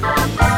Bye.